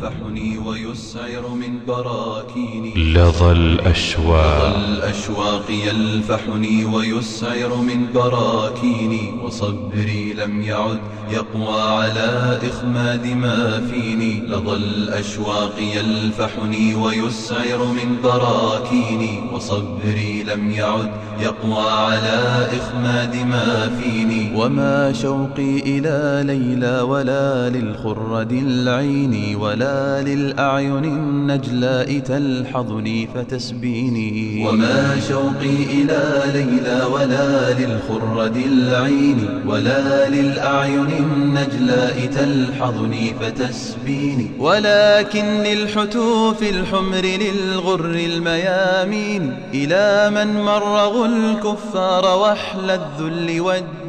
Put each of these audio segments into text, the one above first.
يلفحني ويسعر من براكيني. لظى الأشواق الأشواق يلفحني ويسعر من براكيني. وصبري لم يعد يقوى على إخماد ما فيني. لظى الأشواق يلفحني ويسعر من براكيني. وصبري لم يعد يقوى على إخماد ما فيني. وما شوقي إلى ليلى ولا للخرد العين ولا للأعين النجلاء تلحظني فتسبيني. وما شوقي إلى ليلى ولا للخرد العين ولا للأعين النجلاء تلحظني فتسبيني. ولكن للحتوف الحمر للغر الميامين إلى من مرغوا الكفار وحل الذل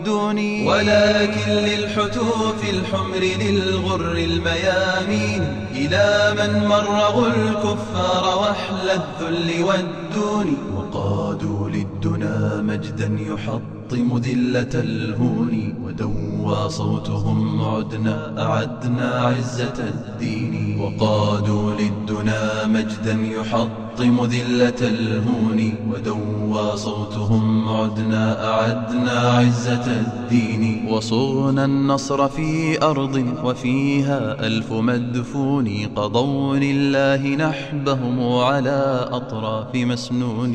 والدون ولكن للحتوف الحمر للغر الميامين. إلى من مرغوا الكفار وحل الذل والدون. وقادوا للدنا مجدا يحطم ذلة الهون. ودوى صوتهم عدنا أعدنا عزة الدين. وقادوا للدنا مجدا يحطم ذلة الهون ودوى صوتهم عدنا أعدنا عزة الدين. وصغنا النصر في أرض وفيها ألف مدفون قضوا لله نحبهم على أطراف مسنون.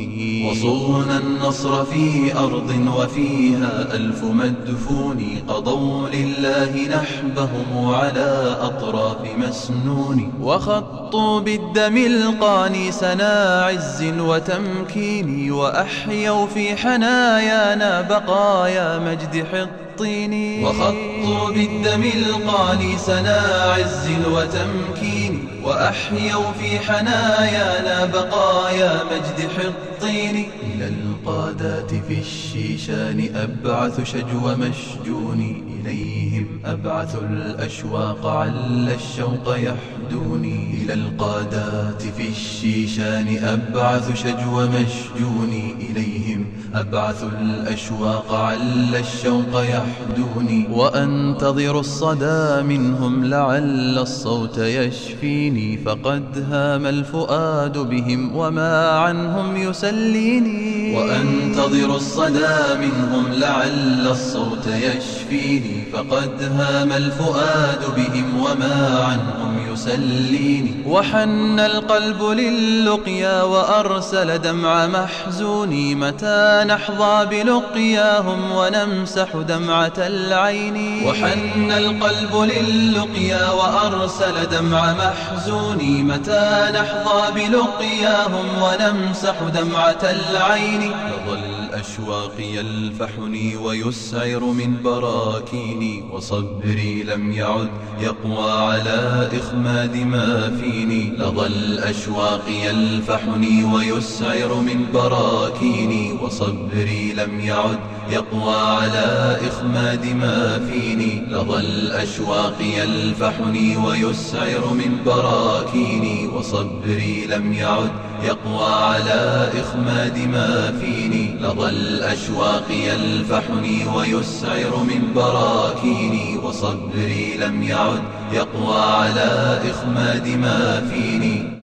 وصغنا النصر في أرض وفيها ألف مدفون قضوا لله نحبهم على أطراف مسنون. وخطوا بالدم القاني سنا عز وتمكيني وأحيوا في حنايانا بقايا مجد حق. حطين وخطوا بالدم القاني سنا عز وتمكين وأحيوا في حنايانا بقايا مجد حطين إلى القادات في الشيشان أبعث شجو مشجون إليهم أبعث الأشواق عل الشوق يحدوني إلى القادات في الشيشان أبعث شجو مشجون إليهم أبعث الأشواق عل الشوق يحدوني وأنتظر الصدى منهم لعل الصوت يشفيني فقد هام الفؤاد بهم وما عنهم يسليني وأنتظر الصدى منهم لعل الصوت يشفيني فقد هام الفؤاد بهم وما عنهم يسليني وحن القلب للقيا وأرسل دمع محزوني متى نحظى بلقياهم ونمسح دمعة العين. وحن القلب للقيا وأرسل دمع محزوني متى نحظى بلقياهم ونمسح دمعة العين. لظى الأشواق يلفحني ويسعر من براكيني، وصبري لم يعد يقوى على إخماد ما فيني لظى الأشواق يلفحني ويسعر من براكيني وصبري لم يعد يقوى على إخماد ما فيني لظى الأشواق يلفحني ويسعر من براكيني وصبري لم يعد يقوى على إخماد ما فيني لظى الأشواق يلفحني ويسعر من براكيني براكيني وصبري لم يعد يقوى على إخماد ما فيني